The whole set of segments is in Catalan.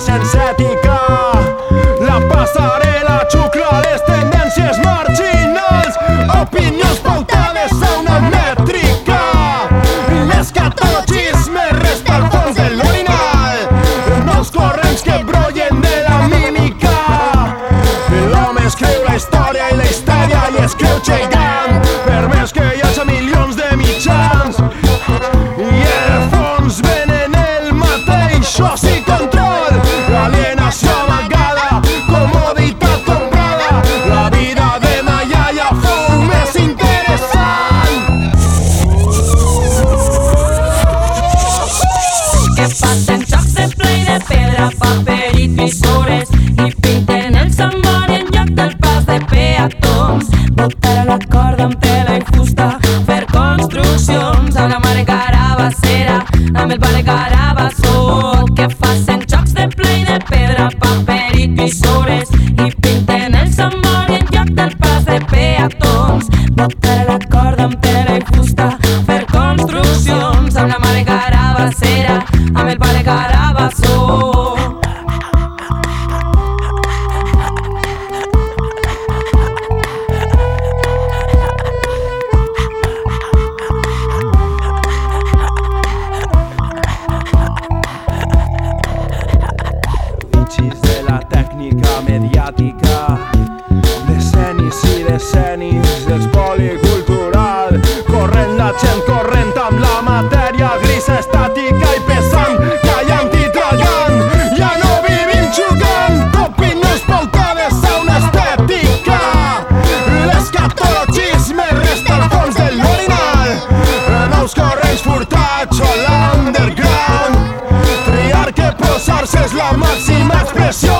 sense ètica La passarel·la xucla les tendències marginals. Opinions pautades a una mètrica. L'escatologisme resta al fons de l'orinal. Nous corrents que brollen de la mímica. L'home escriu la història i la història i escriu gegant pasó. La decenis i decenis d'espoli cultural, corrent de gent, corrent Nación.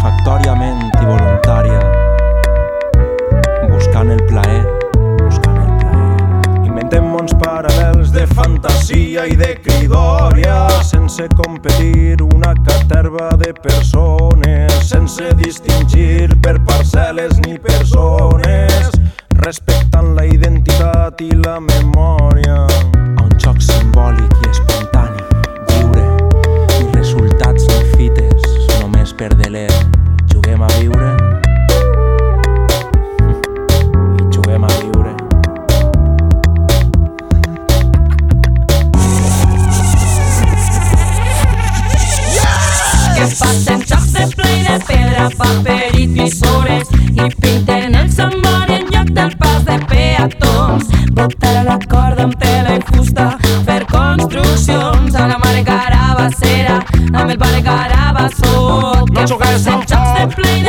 satisfactòriament i voluntària, buscant el plaer, buscant el plaer. Inventem mons paral·lels de fantasia i de cridòria, sense competir una caterva de persones, sense distingir per parcel·les ni persones, respectant la identitat i la memòria. A un xoc simbòlic i espontani, lliure, ni resultats ni fites, només per deler juguem a viure. I juguem a viure. Que passen xocs de play pedra, paper i tisores i pinten els somnis